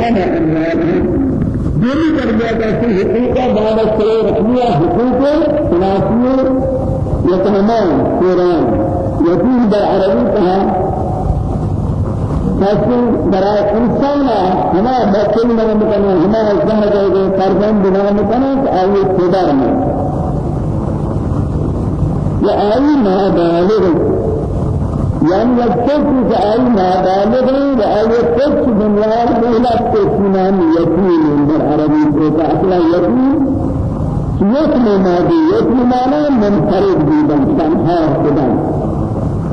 حرام أموالهم دلی کر دیا کہ حقوق بعد سے رکھنیا حقوق سناسیے یتیمان قرآن در عربی کہا فاسم برای انسان ہما بچے میں مکنا ہما زہر گئے فرزند بنا مکنا آئیے خدا میں یا آئی ما بالغ يعني يكتب أي ما بالغ وأي يكتب دنيا إلى تسمى يتيم بالعربي إذا أصلا يتيم يتيم ما بي يتيم ما منفرد بيدن تنها خدا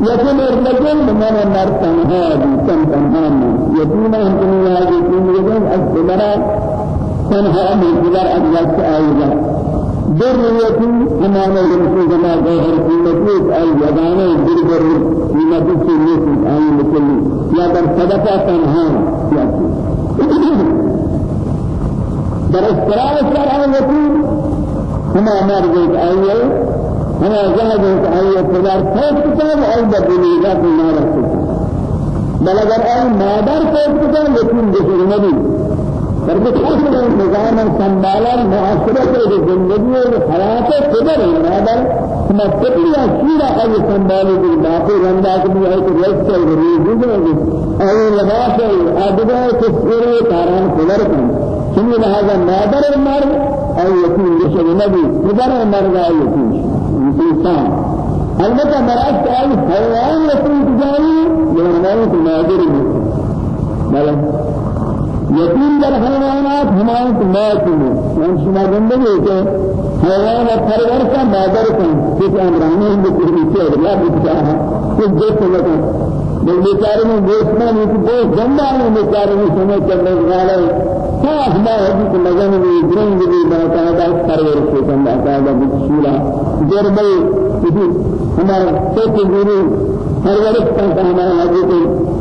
يتيم الرجل من النار تنها بيدن تنها يتيم أنتم يا يتيم يدن أكبر تنها من جبر أجلس آيات ذريتي أمانة رسول الله غير قيمتي أي يدانا بربر قيمتي سنيس أي مثل يا در صدقة تنها يأتي در استراء الشرعية هما مرجت أي هما جهدت أي تدار فوق كتاب أي بدليلات ما رسول بل اگر أي مادر فوق كتاب لكن نبي در بخصوص نظام سنبالا معاشرت زندگی و حیات قدر مادر مستقلی اشیرا ای سنبالی کی باقی رندا کی ہے کہ رست ہے ریزی ہے ای لباس ہے ادبا تصویر کاران قدر کن. سن لہذا مادر مر ای یتیم جسد نبی قدر مر گا یتیم انسان. البتہ مراد ای حیوان یتیم تجاری یہ نہیں مادر بلد یتیم در حیوانات ہمارے تمام میں من شما زندگی کے حیوان پرور کا مادر کن جس امرانے میں کوئی سے لا بچا ہے کہ دیکھ لگا بل بیچارے میں گوشت میں کہ بہت زندہ ہے بیچارے میں سمجھ کرنے والے صاف ما ہے کہ لگن میں درنگ بھی باقاعدہ پرور سے زندہ باقاعدہ بچولا دربے کہ ہمارا سچ گورو پرورش کا ہمارا حضرت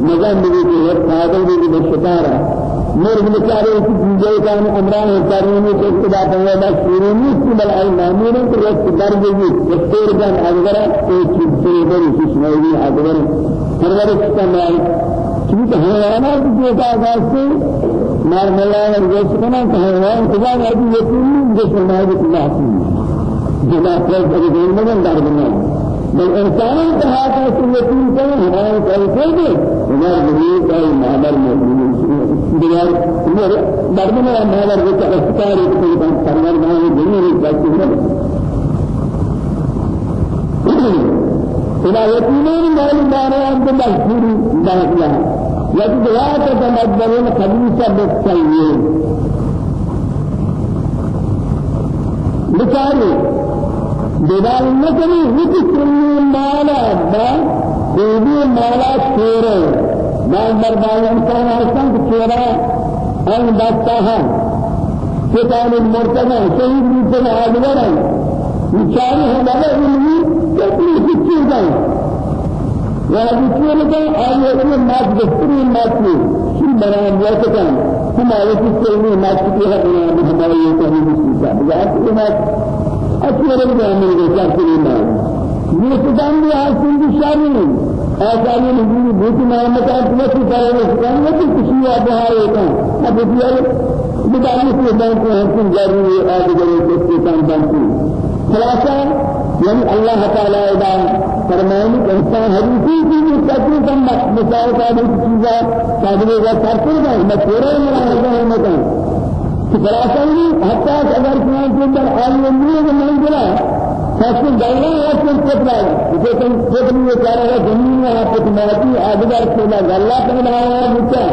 نظام بھی کہ پاگل بھی بشکارا مر بچارے اس جو کان امران کارنے کے خدا تعالی شیرینی کی بل ای مامور کو رس درد بھی استور جان اگر ایک چیز سے بڑی سنائی اگر پرورش کا مال۔ چونکہ حیوانات جو کا واسطے مار ملا اور جس کنا حیوان خدا نے یقین جو سنائی کی بات جنا پر دین میں درد نہیں بل انسان ہے کہ کرے ہمارے کل سے ہمارے دین مادر موجود دیار میرے درد میں مادر کو اختیار ہے کہ کوئی پرور بنا کرتے ہیں إذا يقينون مال دارا عند مشهور دارا يجب لا تتمدلون خبيثة بالسيئين دیوار نکنی وقتی کلی مالا با دیوی مالا شیره بعض بردان انسان هستن که شیره آن دستا هم ستان مرتبه شهید بیتن آدگرن بیچاری ہمارا علمی کتنی کچھ جائیں وهذه كلمة آية من ما تذكرني ما تقول شو بنا موافقا هم آية كلمة ما تقولها بنا بهما يتهمون بسيطة بجاءت ما أكثر الجامل بشرط الإيمان يستدام بها سند الشامل آسانی نزول بوت نامت أنت ترى نسكان وتي كشيا بها يكان أبو ديال بدأنا في بنك هنسن جاري آدي جاري كستان بنكي خلاصة يعني الله تعالى إذا فرماني إنسان حديثي في كثير كم مثال كذا چیزا كذا كذا کرتے ہیں میں پورا مراد ہے مکان خلاصانی حتی اگر کہیں کہ در عالم نہیں نہیں بلا فاسن دائرہ واسن فترہ جسے تم فترہ یہ کہہ رہا ہے زمین میں آپ کو ماتی آدھگر سے لگ اللہ کا بنایا ہے بچہ.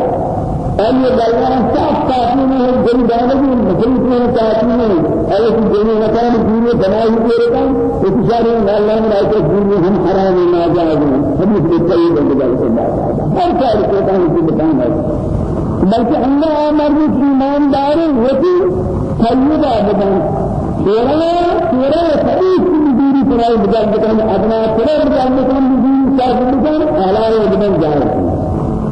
اور یہ دائرہ صاف کافی میں ہے جن دائرہ کی مخلوق میں کافی میں اور اس دنیا مکان پورے بنائے ہوئے رہتا ہے اس اشارے میں اللہ نے رائے کہ دنیا ہم حرام نہ جائے ہم اس کو چاہیے بندگار سے بات ہر کار کو کہاں بتانا بلکہ اللہ طیبہ بدن تیرا تیرا فريق کی دوری پرائی بدن بدن اپنا تیرا بدن بدن دوری ساتھ بدن اعلی بدن جائے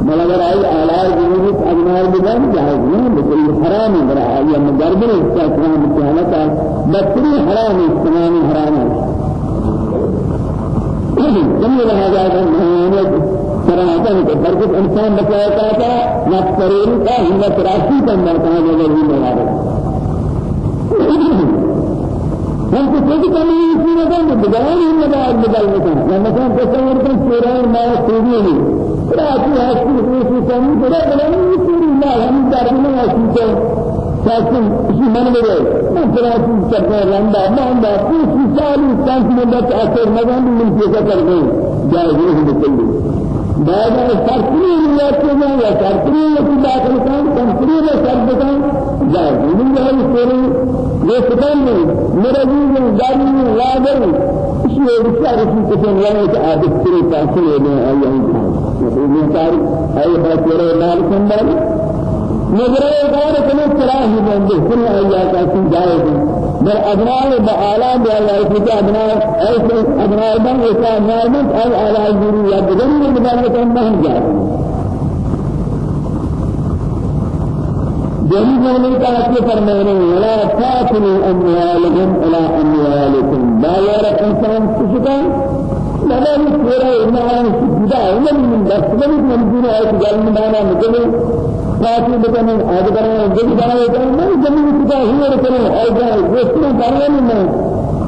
مگر آئی اعلی دوری اجنار بدن جائے نہیں لیکن حرام ہے برا یہ مجرد ہے اس کا اسلام بچانا کا بکری حرام ہے اسلام حرام ہے جملہ لہذا ہے براءة فرق الإنسان بسيطة نفسرين کا ہمت راشی کا مرتبہ جب بھی ملارے ہم کو کوئی کمی نہیں نہ کہ بدائیں ہم لگا بدل میں ہے مثلا تصور کر سورہ ما سوری ہے راتی ہے کہ اس کو بڑا بڑا سوری ما ہم دارنا ہے لكن شيء من بده ما تراثي سبب لندا ما عنده كل سال كان في مدة أكثر ما كان من كذا كذا جاهز بكل بعد التركيب يأتينا يا تركيب في داخل كان تركيب سبب كان جائے من جائے تیرے یہ ستم نہیں مرضی میں داری میں لاگر اس لیے رشتہ رسی کے تم لائے کہ عادت تیرے پاس لے لیں آئی آئی جائے یہ ساری آئی ہے تیرے مال سنبھال نظرے دار کنے چراہی بندے کنے آئی آتا تم جائے گا بل أبناء بآلاء بآلاء فتا أبناء أي أبناء بن إسلام نائم أي آلاء جوري يا بدن من بدن كم بهم جاهل جميع من كاتب فرمانه ولا تأكلوا أموالهم إلى أموالكم لا يرى إنسان سجدا لا يرى إنسان سجدا ومن من دست من دون أي جل مانا مثل فاتي بكنا هذا كنا جد كنا يكنا ما جميع كذا هو كنا أيضا يسمع كنا منا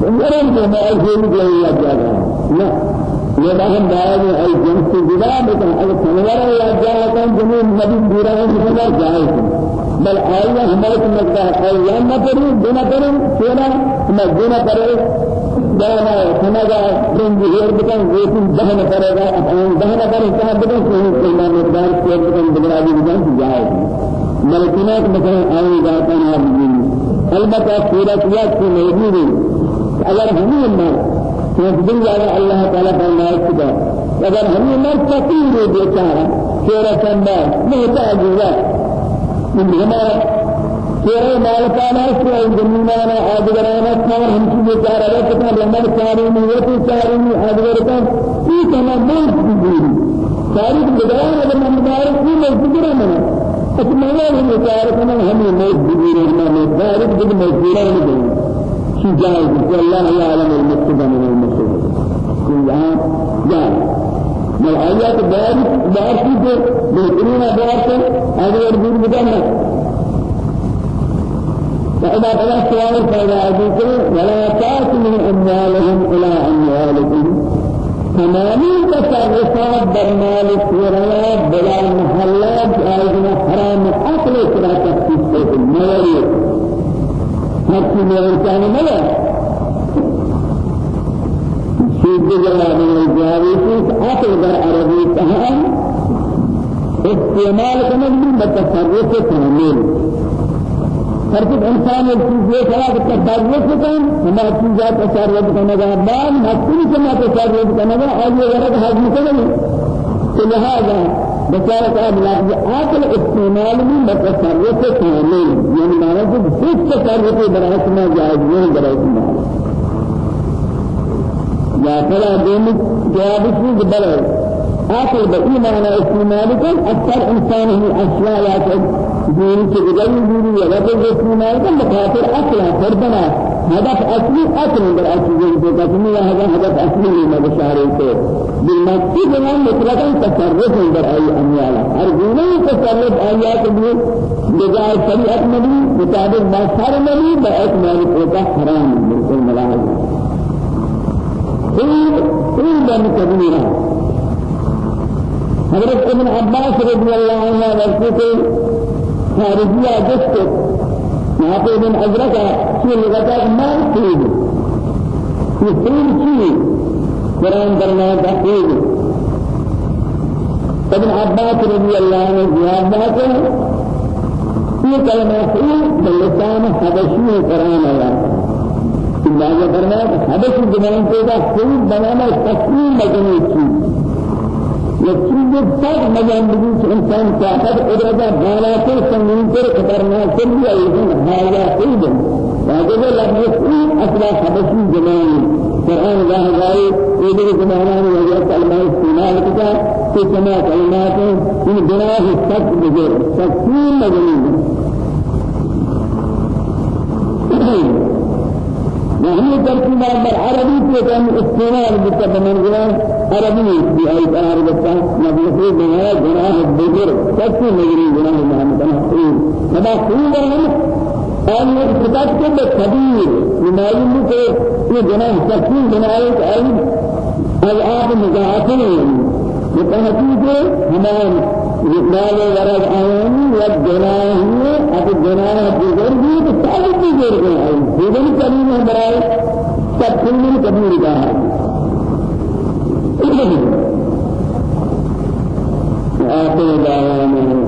يرون كنا أيضا يجي يجانا لا يبقى دائما أي جنس جدا بكنا أي سنوار يجانا كان جميع نبي بيران كنا جائز بل آية ہمارے مقدار آية نہ کریں بنا کریں سونا نہ بنا کریں دانا سمجا من جهير بكن ويكون دهن فرقا أن دهن فرقا كان بكن سوين كلمة مقدار سير بكن بقراجي بكن جائز ملكنات مثلا آي ذاتنا هذه البته سورة يات في موجود اگر ہمیں مر تسبیح والا اللہ تعالی فرمائے کہ اگر ہمیں مر فقیر بیچارہ سورة سنبا محتاج ہوا۔ من ہمارا تیرے مالکانا سے زمینانا آدگرانا کھار ہمچی بیچارہ رکھتا رمض چاری نیتی چاری نی آدگر یہ کنا موت بگیری تاریخ بدایان اگر من مبارک کی مجبورا منا اتمنى من کنا ہمیں موت بگیری ہمیں تاریخ بگ مجبورا منا شی جائز اللہ یعلم المقصد من المقصد كل عام. جائز من آيات بارك بارك بهترين بارك هذا يرجو بدنا فإذا بلا سؤال فإذا أجيك ولا تأكلوا أموالهم إلى أموالكم۔ تمامي تصرفات برمال سوريا بلا محلات آيدنا حرام أكل كلا تخصيص الموالي حتى ما كان ملا جواب الجوابي أكل در عربي تهام استعمال كمان بتصرف كامل فرق انسان کلا کہ تدارک کن ہم چیزات تصرف کرنے کا بعد مسئول سے نہ تصرف کا اور یہ غرض تو لہذا بچارہ کا لفظ عقل استعمال میں بتصرف کامل یعنی معنی کہ کچھ تصرف میں جائز نہیں فلا دین جواب اس بڑے عقل بإيمان استعمال كن أكثر إنسان هي أشياء دین یا رب کے نام کا مخاطر اصل فردنا هدف اصل در اصلی جو کتنی ہے۔ هدف میں بشارے کو۔ بالمقصود میں مطلقاً تصرف ای اموال ہر گونه تصرف آیات میں بجائے شریعت نبی مطابق بہت مالک ہوتا حرام۔ بالکل ملاحظ این بن کبیرہ حضرت ابن عباس رضی اللہ عنہ ورثے خارجية جسد. ناقل من أزرقها في لغتك ما تفيد تفيد شيء. قرآن درنا تفيد ابن عباس رضي الله عنه جواب ذاته في؟ كلمة فيه باللسان حبشي قرآن الله. الله فرمایا حبشی زبان کو کا کوئی بنانا تسلیم مجنون چیز يكيد تاج مجان بجوز إنسان طاقت إرادة بالات سنين پر خطرناك كل أيضا هذا أيضا وهذا لفظ إيه أصلا حبشي زمان قرآن الله غاية إذا زمانا وجاء كلمة استعمال كتا في سماع كلمات من بناه السك بجر تكفير مجنون. بالعربي في كان استعمال بتبنى عربي في أي قرار بتا نبيه بنا جناه بجر كتير نجري جناه ما مثلا خير هذا خير ولا اور یہ خطاب کے بے خبیر نمائندے کو یہ جناب تقسیم بنائے کہ علم الآب مضاعفين یہ تحقیق ہمارے مال ورد آيان والجناه أبو الجناه بزرگی بسالي بزرگ ہے بزرگ كريم برائے سب كل كبير کا آخر دعوانا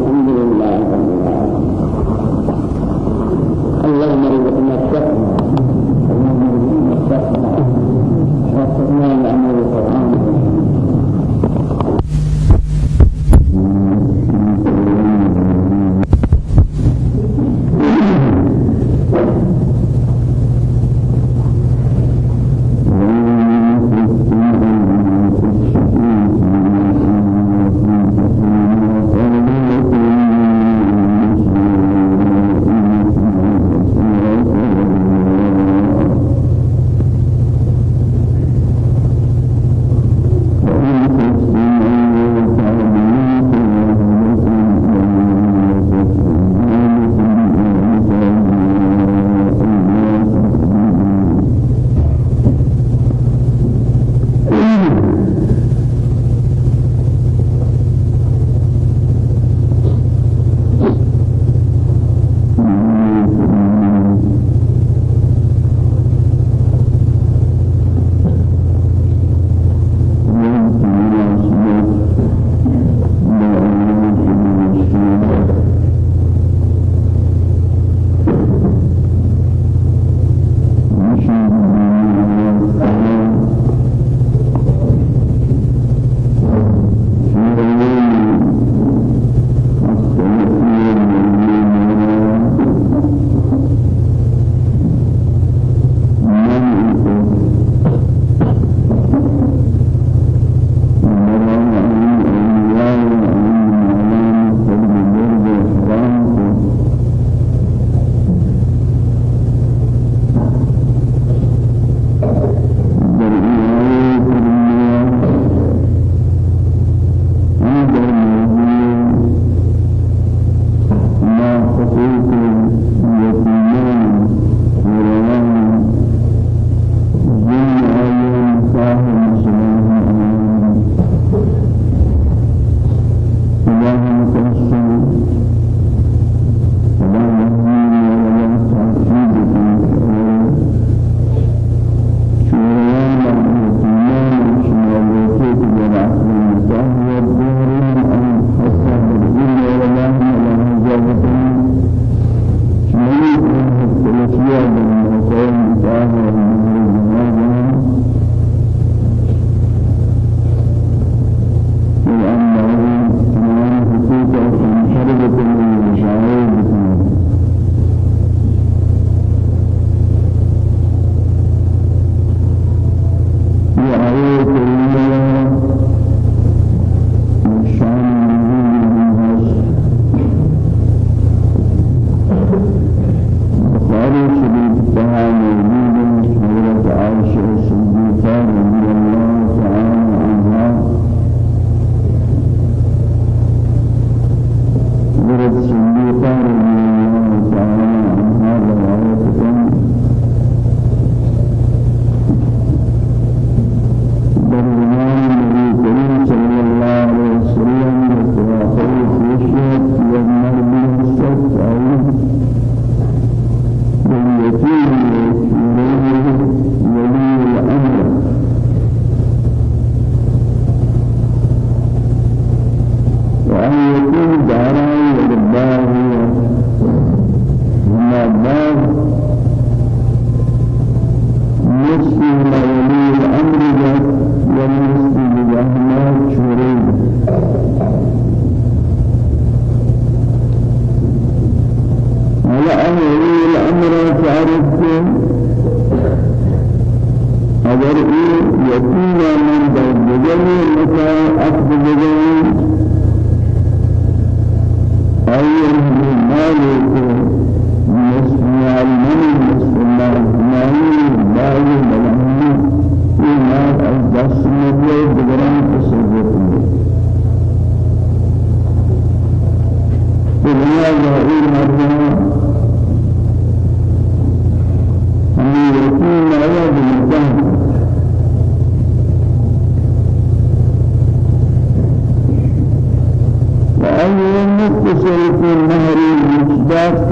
متصل في النهر المجدات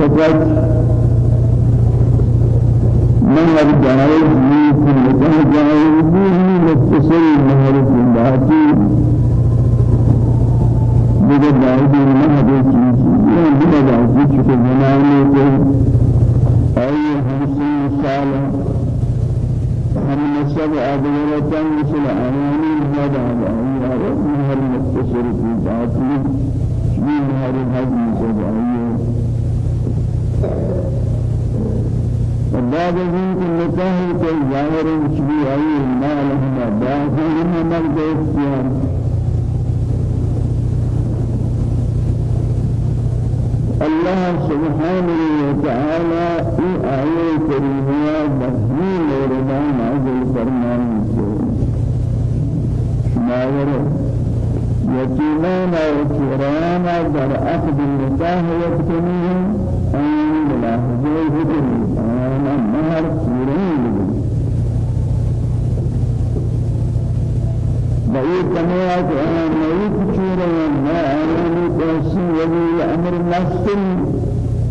فقط نهر جائز في نكاح جائز به متصل نهر المجدات بجد جائز نهر چیز یہ بجد جائز بنانے کے أي همسين سالة هم نسب أدوية مثل أماني هذا أي نهر متصل في ذاته في نهر الهدي سبعية وبعد ذلك النكاح كالظاهر شبيه أي ما الله سبحانه وتعالى في آية كريمة بحمين ورمان نازل فرمان شماور يتيمان وكرانا در أخذ النكاح يبتنيهم أن ملاحظة هدن أنا مهر سورين بأي كميات أنا نويت شورا ما أنا نتوسي ولي أمر نفسي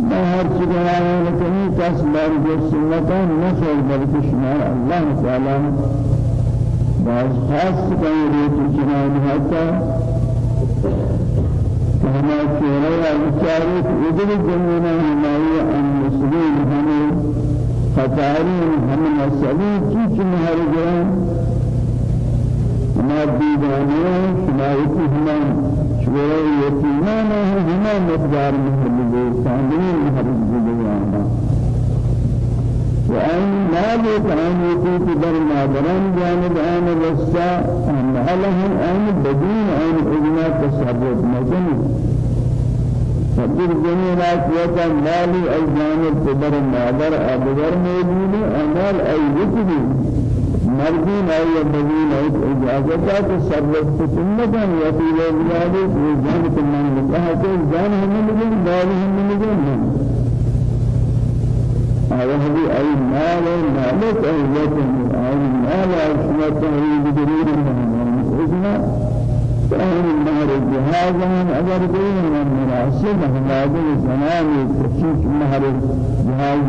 ما هر شيء أنا نتني تسبار جسمة نشر بلك شمار الله تعالى بعض خاص كان يريد جنان حتى كما كيرا الشارك إذن جننا هنايا المسلمين هم خطارين هم مسلمين كيف مهر جنان ما دیدانه شمایتی همان شوره یتیمان همان مقدار مهربه ساندنی مهربه دیانا و این مال کانی کی در مادران جانب آن رسا مالهم آن بدون آن اجنا تصرف نکنی فقر جنینات وطا مالی ای جانب در مادر ابدر موجود آمال ای وکدی مردین آیا بدین آیا اجازت ہے کہ سرلت سنتاً یا فی الولیادی وہ جان کو من لکھا کہ جان ہمیں ہمیں ای مال مالک ای وطن ای مال اشنا تحرید دلیل مہمان ازنا فهم النهر اگر کوئی من مناسب ہمارے زمان تشیش نهر الجهاز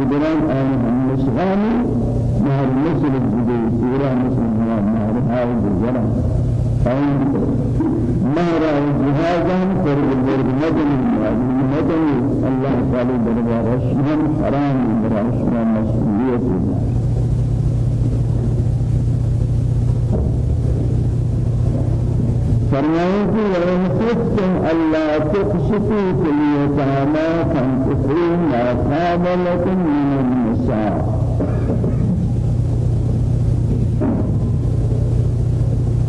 آن هم مسلمی نهر مثل الجديد سورة مثل نهر هاي الجرم فإن نهر الجهازا فرق المدني المدني الله تعالى دربار الشمال حرام دربار الشمال مسؤولية فرمائیں کہ وَإِنْ خِفْتُمْ أَلَّا تُقْسِطُوا فِي الْيَتَامَى فَانكِحُوا مَا طَابَ لَكُم مِّنَ النِّسَاءِ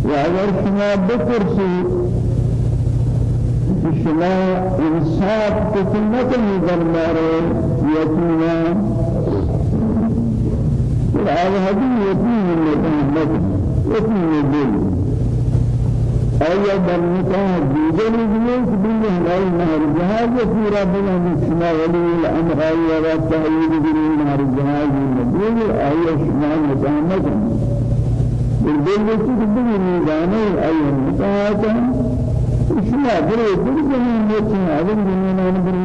و اگر شما بپرسید شما انصاف کتنت در یتیمان هذه يتيم المتهمة يتيم الدين أي در نكاح ديجل الدين كبير هاي نهر جهاز يفيرا بنا شما ولي الأمر أي والتهيئ بدين نهر جهاز الدين أي شما متهمة کی بدی میدانه ایام متاعتا اشیا بره بره زمین میتونه اول زمین آن بره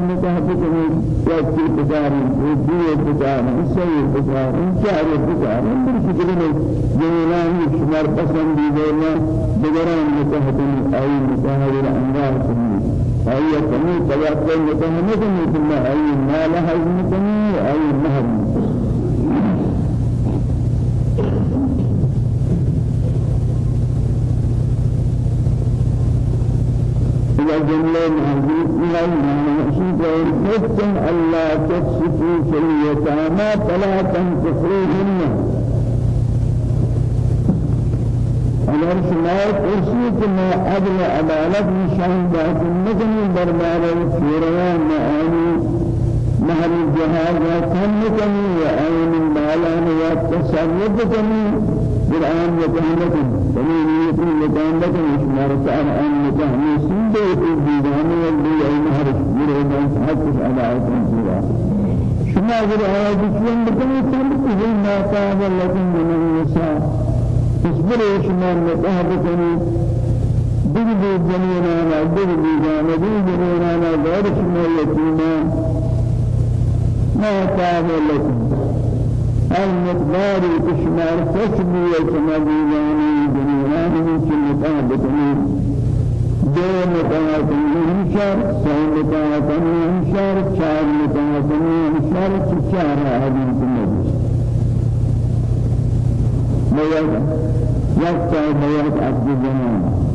کنه یا چی بزاری دیو بزاری سعی بزاری چهار بزاری بره شکلی زمین آن شمار پسندیده نه بگران متاعت ای متاعت انوار کنی ای کمی توقع متاعت کنی ای مال هزم کنی ای مهر إلى جملة المنشد والحكم ألا تفسدوا في اليتامى فلا تنكفروهن اگر شما کرسی که ما عدل عدالت نشان داد نکنی دربار شورا معانی مهر الجهاد و کم نکنی و آین مالان و تصرف کنی قرآن يتهمك فمن يكون يتهمك مشمار سأل أن يتهم سنده في الديدان والدي أي مهر يريد أن تحقق على عيسان سورة. شما قد آيات كيان بكم تنبه ما تاب لكم من النساء. اصبروا شما متهبكني بجدي جنينا بجدي جانبي جنينا غير شما يتيما ما كان لكم. المقدار كشمار فسبي كما بيجاني جنينا من كل مطابقني دو مطابقني همشار سو مطابقني همشار چار مطابقني همشار چار آدم كنبي بيات يقطع بيات عبد الجنان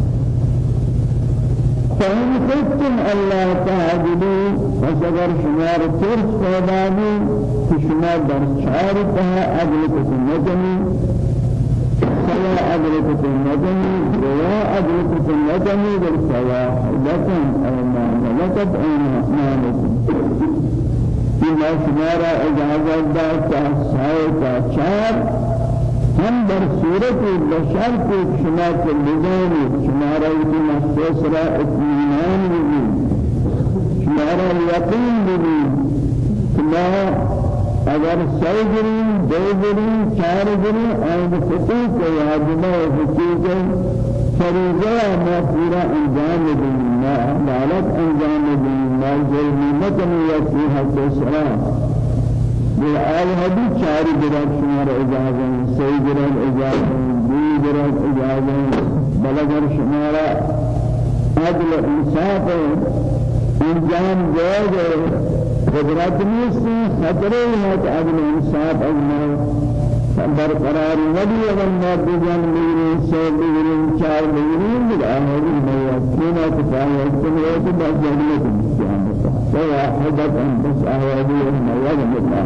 فإن خفتم ألا تعدلوا فسجر شمار ترس فهداني في شمار در شعارتها أدلك سنتني سوا أدلك سنتني ويا أدلك سنتني در سواحدة أو ما ملكت أيمانكم. فيما شمار إجازة دا ساعة شعار هم در صورت بشرط شما کے لزان شما را ایتی محسوس را اطمینان بھی شما را یقین بھی شما اگر سو گرین دو گرین چار گرین آئند فتح کو واجبہ و حقیقہ فریضہ ما پورا انجام دیں ما عدالت انجام دیں ما ظلمت میں یکی حق سلام بالآل هدي چاری براد شمار اجازه سی براد اجازه دی براد اجازه بلغر شمار عدل انصاف انجام جائز قدرت نیست خطره کہ عدل انصاف اجمال برقرار نبی اگر مرد جان میری سے میری چار میری بالآخر میں کینا کفایہ ہے کہ بس جنت فواحدة بس أهوالي المواد الله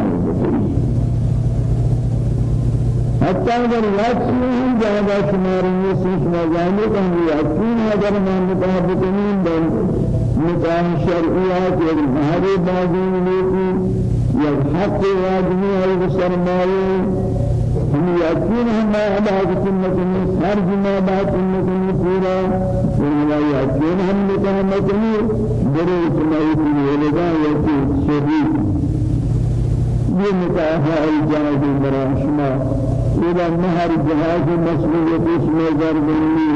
حتى اگر یادشون جادا شماری نیستی شما جانب هم یادشون اگر ما متحبتنین بل نکاح شرعیات یک مهری بازی لیتی یک حق واجبی ہم عباد سنت میں ہر جمعہ بعد سنت میں پورا اور یقین ہم نے کہا مکنی بڑے سمائی کی لگا یقین شہید یہ نکاح ہے جائز برا شما إلى مہر جہاز مسئولیت اس میں در بنی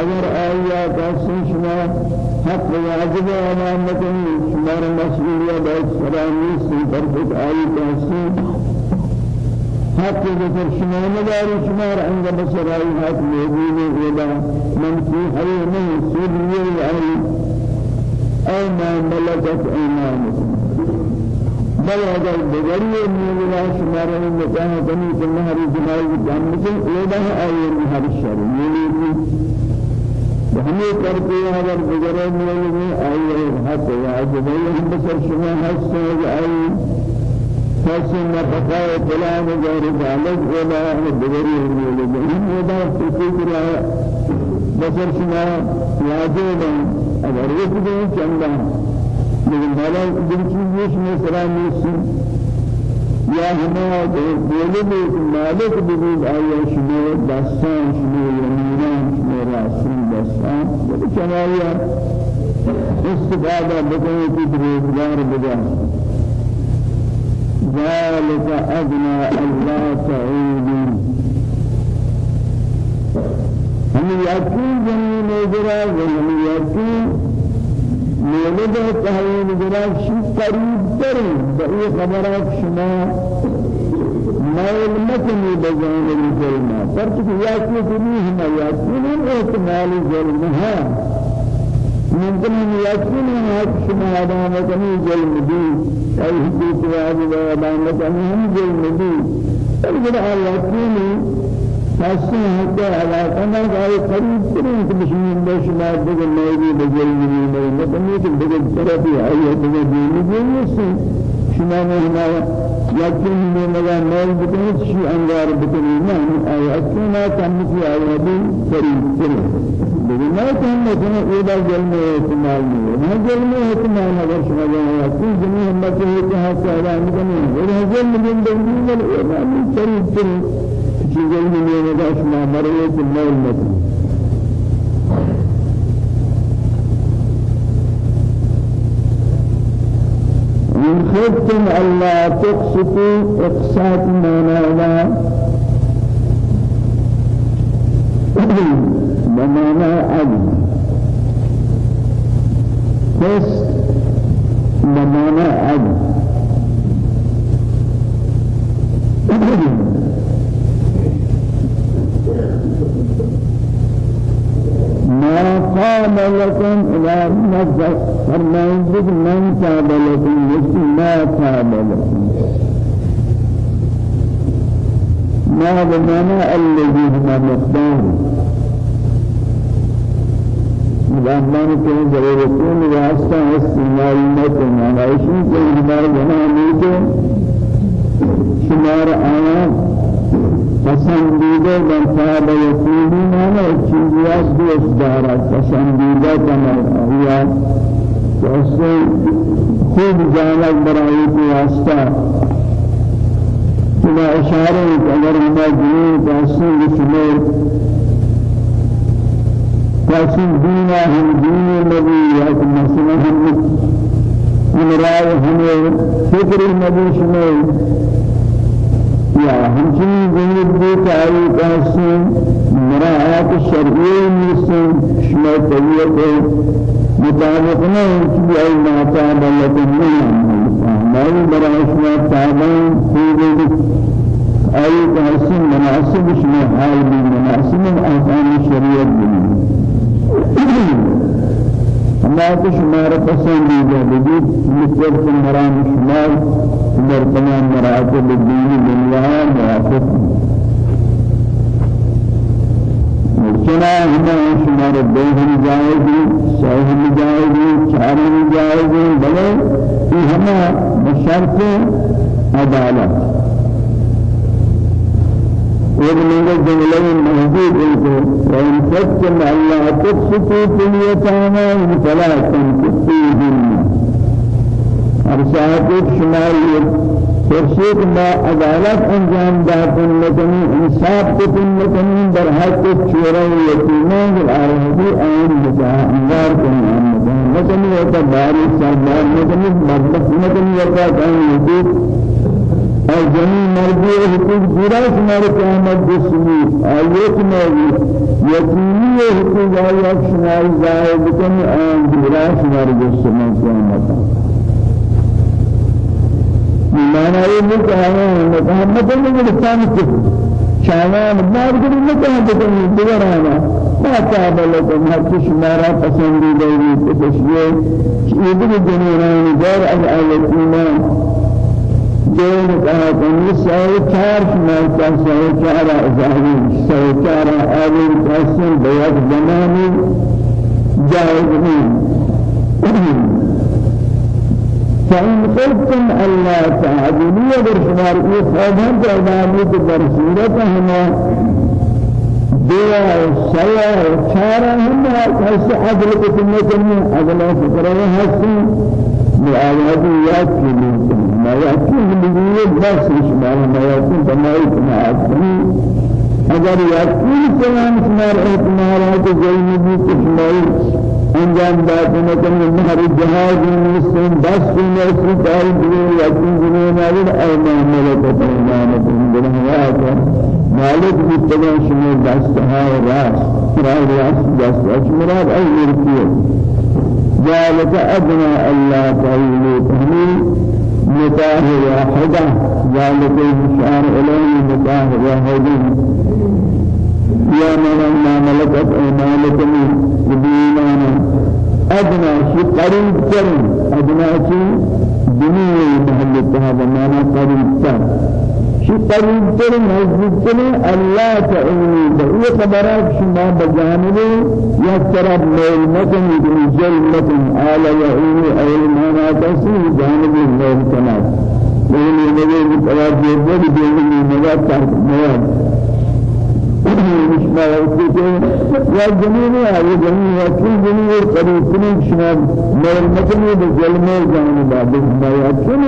اگر آیا کسی شما. حق واجب علامت شما مسئولیت سلامی سے پر آئی کسی حق ذكر شما مدار شمار عند بشرائی حق موجود ولا منفوح ہے نہیں سوریہ ہے اي ما ملكت ايمانكم بل اگر بغیر مولا شمار نکاح کنی تو مہر جماعی جانتے ایدا ہے مہر شر مولی ہمیں کرتے ہیں اگر بغیر مولا میں آئی حق واجب ہے ہم بسر شما حق سے فاسم نفقاء فلان غير ذلك ولا بدري من ودا فكر بصر شما واجب اگر وقت چندا لیکن حالا دل چیزش میں سلام نہیں یا ہمارا بولے میں مالک بھی آیا شما دستان شما یمینان شما راسل دستان یہ چنایا استفادہ بکنے کی بروزگار بجا ذلك أدنى ألا تعودوا هم يأتون جميع نجرا وهم يأتون مولد تهيين نجرا شو قريب ترين بأي خبرات شما مائل مکنی بجانب الظلمة فرق يأتي فيه ما يأتون احتمال الظلمة ممكن أن يكون هناك شما مكان جل مدي أي حديث هذا مكان هم فإذا الله يكون فاسن حتى على أنا قال قريب ترين تمشين بشما بقول ما يجي بجل مدي ما يمكن بقول ترى أي بقول جل مدي شما هنا يكون من مجال مال بتنس شيء آيات كنا تمشي آيات قريب ترين لیکن میں کہنا کہ یہ بات جل میں استعمال نہیں ہے میں جل میں استعمال اگر شما ہمت ہے کہ ہاتھ سے اعلان کرنے اور ہزار ملین دنگی وال اعلان قریب تر چیزیں میں نے شما مرے کہ من خفتم ألا تقسطوا إقساط نالا بمعنى عدل قس بمعنى عدل ما قام لكم إلى نفس فرمائندك من تاب لكم يسي ما تاب لكم ما بمعنى الذي هما مقدار. کے ضرورتوں واسطہ استعمال نہ کرنا ایسی کہ ہمارے جہاں کے شمار آیا پسندیده در صاحب یقینی مانا چیزیات دوست دارد. پسندیده کمال یا جیسے خوب جانت برای بنا اشارے کہ اگر ہمیں دین تحسین شمیر تحسین دینا ہم دین نبی یا مثلا ہم مراد ہمیں فکر نبی شمیر یا ہمچنین دین دی تاری تحسین مراعات شرعی نیسن شمیر طبیعت مطابق نہیں کہ ای ماتا بلکن نہیں ہماری برائش میں تابعین في أي تحسن مناسب شما حال مناسب احکام شریعت بھی تو شمار پسندیدہ بجید مطلب سے مرام شمار در تمام مراتب الدین دنیا موافق چنا ہمیں شمار دو ہم جائے گی سو ہم جائے گی چار ہم جائے گی بلے یہ ہمیں بشرط عدالت. ومن الجملة الموجود وإن فتم الله تبسطوا في اليتامى فلا تنكتوهن أرسالتك شمالية فرشید ما عدالت أنجام دادن لکنی انصاف کتن لکنی در حق چورا و یتیمان الارهدی آن مجاہ انگار کنی آن مجاہ لکنی وقت باری سردار لکنی مدبخ آن یدید اور جمی مرضی حقوق پورا شمار قیامت دسمی آیت مولی یتیمی حقوق آیت شمار ظاہر بکنی. آن پورا شمار دسمی قیامت. مانا یہ نہیں کہا ہے محمد نے لسان سے شاوان مار کے نہیں کہا کہ تم دوبارہ ما تاب لكم هل شمارا پسندیدہ ہے تشریح؟ یہ بھی جنران دار الايتين جون کہا کہ سو چار شمار کا سو چار ظاہری سو چار آویر قسم بیاد زمانی جائز نہیں فإن قلتم ألا تعدلوا برشمار إيه خوابهم تعدامي برسولتهما دوا سوا چارا هما كيس عدل كتنة عدل فكرة هسي بآيات يات كلمة يأتي بليه بس شمار بماي كما أتني اگر یقین کنم شمار اعتمارات زینبی کشمائی انجام دادن کنی مهر جهاد نیستن بس کنی سرکار دیگه یکی دیگه نبود ایمان ملکت ایمان بندن حیات مالک بیتگان شما دست های راست رای راست دست اجمراد ای مرکیه ذلك أدنى ألا تعيلوا تهميل متاه واحدة ذلك المشار إليه متاه واحدة يا من ما ملكت أيمانكم بدينانا أدنى شيء قريب كريم أدنى شيء دنيا محل هذا معنى قريب كريم شيء قريب كريم نزدیک كريم الله تعالى. بهي خبرات شما بجانبه يكترب ميل مكن يدني جل مكن آل يعين أول معنى تسير جانب الميل كنات لكن ينبغي بتواجه بودي بيجي مواد تحت مواد شما وقتی یا جنینی آیه جنینی یا چون جنینی قریب کنی شما مر مکنی به جلمه جانی بعد شما یا چون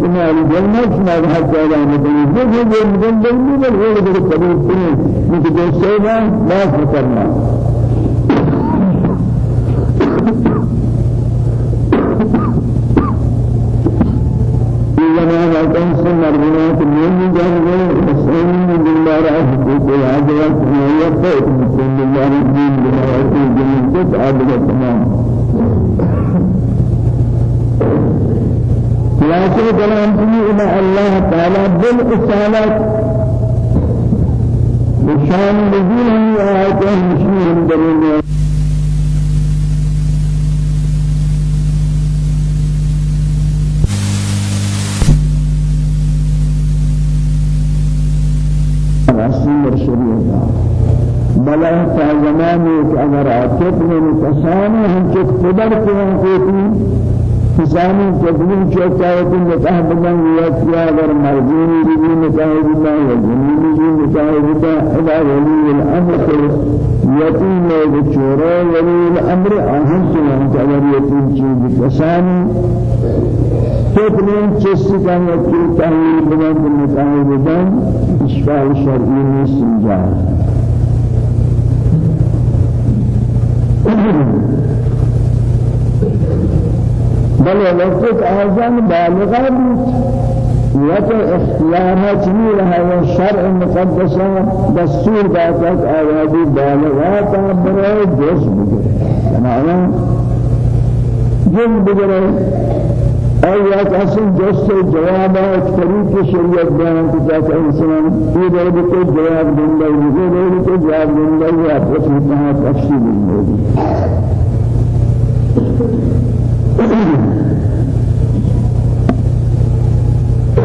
شما علی جلمه شما هر جای مکنی جو جو جو مکن جلمه بل وہ به قریب کنی کہ جو سیدا لا کرنا سے مرمونات من جانب مسلم بالله راه في هذا الوقت يقول من الله الدين جميل كت عبد تمام لكن كلام إلى الله تعالى بالإصالة بشان نزول آيات مشهور دليل رسول الشريعة بلا زمانه اگر آتت من کسانی هم که خبر کنن کوتی کسانی جذبی چوکایت نکاح بدن یا اگر مرجونی بھی نکاح بدن یا جنینی بھی نکاح بدن ادا ولی الامر یتیم چورا ولی الأمر آہن سنان کہ اگر یتیم چیز کسانی کتنین چیزی کا یکی تحویل بدن نکاح بدن اشفاء شرعی نیست انجام بل وقت آزان بالغا بود. یا اختیارها چنی رها و شرع مقدس دستور داتک آیادی بالغا تا برای جز بگره بنابراین جز بگره أي أساسا جس جواب طريق شريعة بيان إنسان في ذلك جواب دنيا وفي ذلك جواب دنيا وأبوس متها تفسير الموجود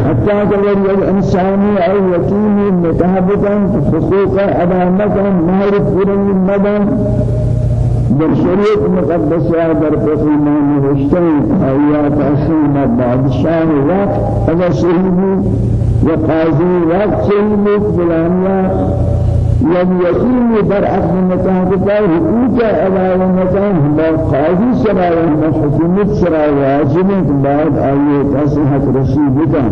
حتى اگر یک انسانی ای یتیمی متحبتن حقوق ادا مکن مهر پوری مدن. در شریعت مقدسه در فقیمان نوشتن آیات أصلا بادشاہ وقت اگر شهیدی و قاضی وقت شهیدی فلانیا یعنی یقین در عقد مکان کا حقوق ادا مکان با قاضی سرا و حکومت سرا واجب ہے بعد آئیے کیسے حق رسید بتا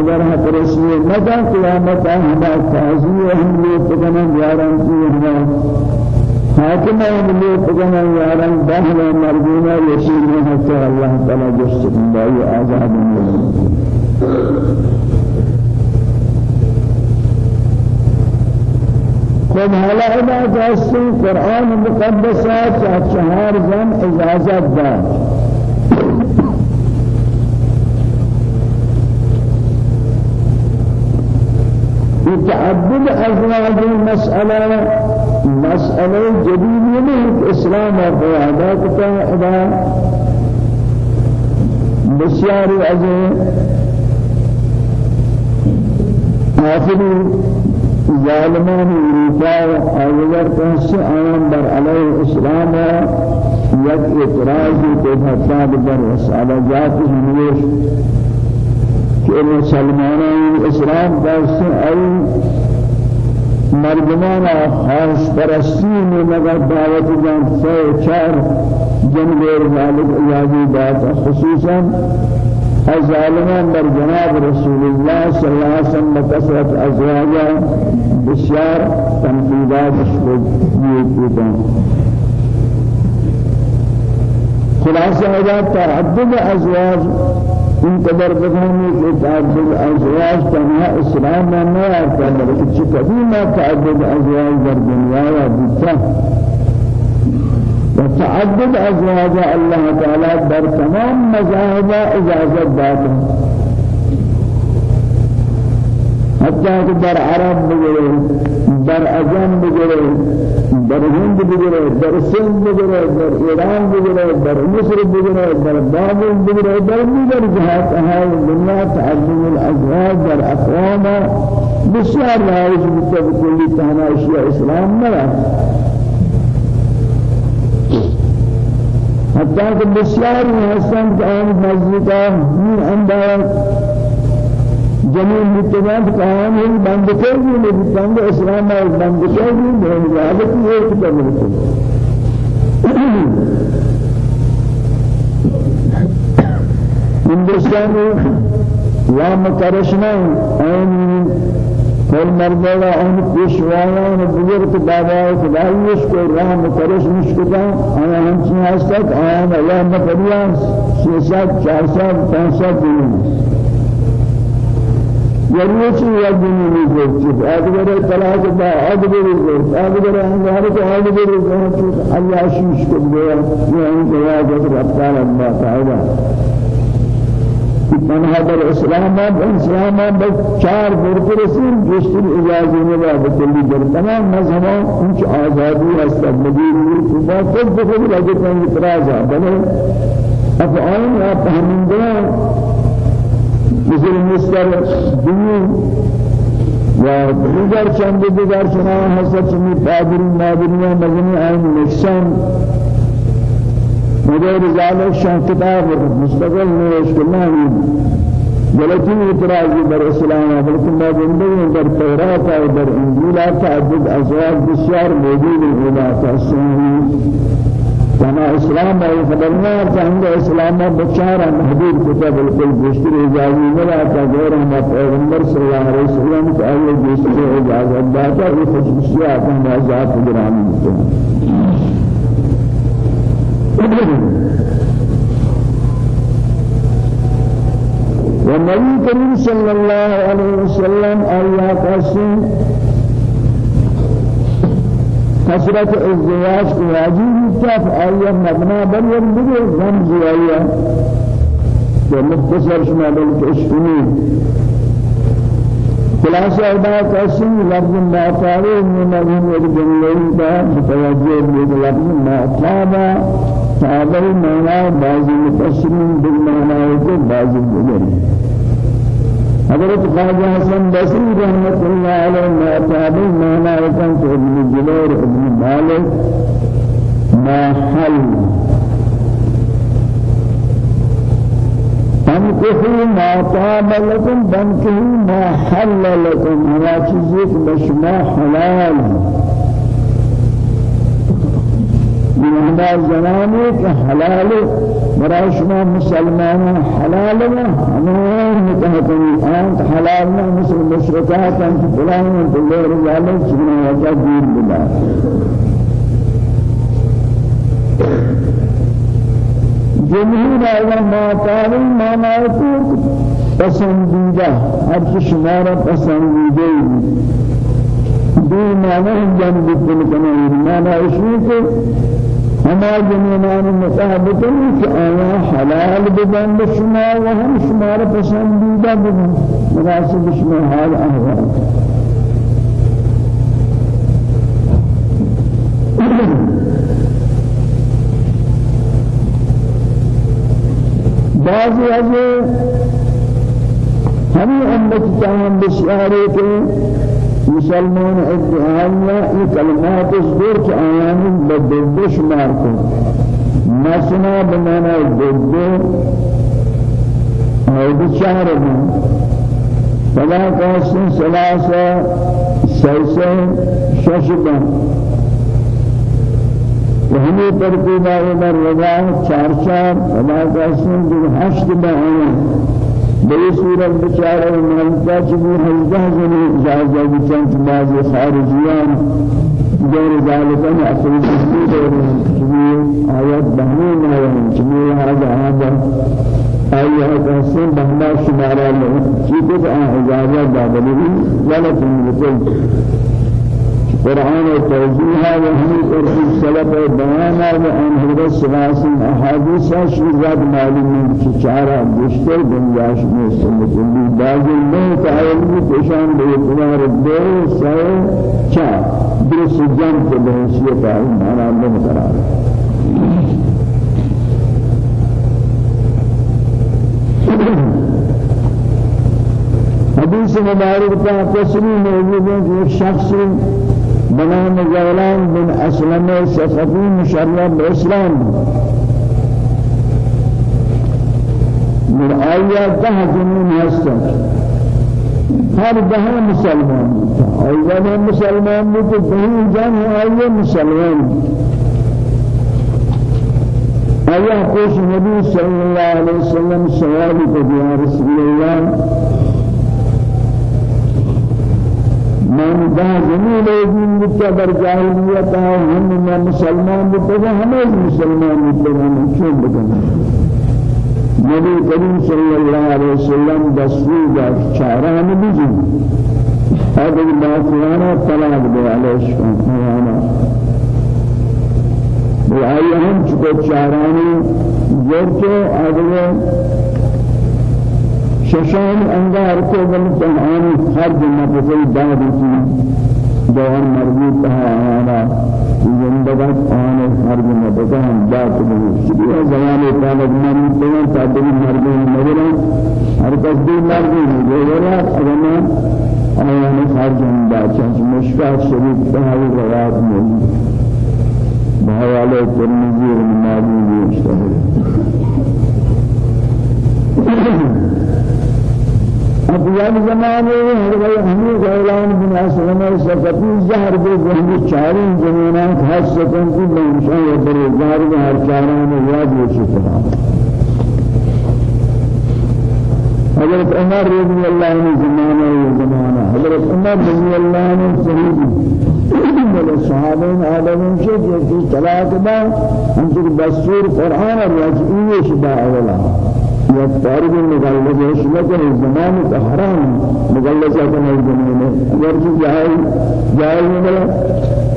اگر حق رسید مدى قیامت ہم قاضی ہم لوگ تکنا یاران کی ہم ہم لوگ تکنا یاران داخل مرجونا یشید میں حتى اللہ تعالی جس بائی آزاد خود حالا ادا جاستی قرآن مقدسات چهار زن اجازت داد تعدد أزواج المسألة مسألة جديدة من الإسلام وقيادات إذا بسيار أزواج آخری ظالمان امریکا اگر کسی آیان بر علیه اسلام یک اعتراضی که حتی بر رسالجات نیش که مسلمانان اسلام دست ای مردمان خاص پرستی میں مگر دعوت جان سے چار جنگیر مالک اجازی بات خصوصا الظالمان در جناب رسول الله صلى الله عليه وسلم بكثرة أزواجا بشار تنفيذات يكتبون خلاصة إذا تعدد أزواج ان قدر بفهمي کہ تعدد ازواج تنها اسلام میں نہ آتا بلکہ کبھی ما تعدد ازواج در دنیا یا وتعدد أزواج الله تعالى در تمام مذاهب إجازة ذاته حتى کہ در عرب بگرے در عجم بگرے در هند بگرے در سند بگرے در ایران بگرے در مصر بگرے در بابل بگرے در دیگر جهات أهل الدنيا تعدد الازواج در اقوام بسیار رایج بکلی تهنا اشیاء اسلام نرا حتى کہ بسیار حسن قائم مسجد من انداز جميع متبعات قائم ہیں بند کر دی لیکن بند اسلام ہے بند کر دی میں عادت ہے کہ بند ہندوستان یا مکرشنا کل مردہ آن پیشوایان بزرگ بابا خدایش کو راہ مکرش مشکتا آیا ہم چیز ہستک آیا اللہ مکریان سی سات چار سات پانچ سات دن يروي يا جنوني جوت أقدر طلاق با أقدر جوت أقدر أنهار أقدر جوت الله شيش كبير يعني جواب رفتار الله تعالى من هذا الإسلام الإسلام بس چار برکرسیم جشتر اجازه نبا بکلی. در تمام مذهبا انچ آزادی هست مدیر مرتبا خود بخود لگه تن اعتراض بله افعال یا فهمندگان مثل مستر دینی و دیگر چند دیگر چنان هست چنین پادری نادری مدنی آین نقصان مدير ذلك شان كتاب مستقل نوش كلامي غلطی اعتراضی بر اسلام بلکہ ما زندگی در تورات و در انجیل تعدد ازواج بسیار موجود ہیں سنی كما إسلام ما خبرنا کہ إسلام بچارا محدود کتاب بالکل بیشتر اجازی ملا تا غیر ہم پیغمبر صلی اللہ وسلم کو اول بیشتر اجازت داتا یہ خصوصیات ہم ذات گرامی والنبي كريم صلى الله عليه وسلم آيات قسم كثرة الزواج واجب كيف آية مبنى بل يبدو رمز آية ومختصر شمال الكشفين خلاصة عبادة قسم لفظ ما تعالى من مهم الجميع متوجه لفظ ما تابع. معنى بعض المفسرين بالمعنى بعض الجمل حضرت خواجہ حسن بصری رحمت اللہ علیہ ما تابع معنى كان ابن جبير ابن مالك ما حل۔ تنكحوا ما طاب لكم تنكحوا ما حل لكم هذا چیزی بشما حلال من هذا زمانه كحلال برای شما مسلمان حلال و همه متهتنی آنت حلال نه مثل مشرکات آنت فلان دلیر ظالم چگونه وجه دیر بلا جمهور علماء تعلیم معنی کو پسندیدہ ہر شما را پسندیدہ دو معنی جنب کنه. معنی اشیاء ہما جنینان ہے کہ آیا حلال بدن بشما و ہم شمار پسندیدہ بدن مناسب شما حال احوال. بعضی از ہمیں امت چاہم بسیارے کے مسلمان ادعاء یہ کلمات دور کے آیان بدل شمار کو نسنا بمانا بدل اور بچار میں فلا قاسم سلاسة سلسة ششبا وهمي ترتيبا عمر رضا چار چار فلا قاسم جو حشد بآيان بأي سورة بشارة ومنزا جبو هزده زني إجازة بچنت بعض خارجيان غير ذلك أن أصل التسبيح جميع آيات بهمين آيات جميع هذا هذا آيات أصل بهما شمارا له جيبت آن إجازة دابله ولا تنبتل قرآن توجيها وهم قرآن السلف بيانا وأن هذا السلاس أحاديث شيزاد معلوم من شعارا بشتر بنياش من سنة اللي بعض الموت عيالي تشان بيتنار الدور سوى شا درس جنب بهشية تعلم أنا عندما قرار حديث مبارك کا تسلیم موجود ہے کہ ایک شخص بنام غيلان بن أسلم سفقي مشرف بإسلام من آيات ده جنون هستن. هر ده مسلمان جب مسلمان تو کہیں جان آئیے مسلمان. آیا خوش نبی صلی اللہ علیہ وسلم سوالی کو دیا رسول اللہ من ده جميل دين بتبر جاهلية هم من مسلمان بتبع هم مسلمان بتبع من شو بدنا نبی کریم صلی اللہ علیہ وسلم دستور داد چاران بیجی اگر باقیانا طلاق دے علیہ شکانا بلائی ہم چکو چارانی جرچو اگر ششان انگار کو بلتن آنی خرج نبقی دادی کی دور مربوط ہے آنا زندگت آنے خرج مدد ہم بات نہیں شبیہ زمانے طالب من تمام تعبیر مربوط مدرہ ہر کس بھی مربوط جو اگنا آنے خرج ہم چنچ مشکات شریف بہائی روایت موجود بحوالے ترمزی و معلوم اشتہر اب یاد زمانے میں ہر ہمیں اعلان بنا سلمہ سفتی زہر کے ذہنی چاروں زمینان خاص سکن کی منشاء و در زہر میں ہر چاروں میں یاد ہو چکا حضرت عمر رضی اللہ عنہ زمانہ و زمانہ. حضرت عمر رضی اللہ عنہ صحیح بل صحابین آدم سے جو طلاق دا ہم سے دستور قرآن اور رجعیہ شبہ اولا۔ يفترض مغلظة شمك الزمان حرام مغلظة الزمان اگر جائز جائز ملا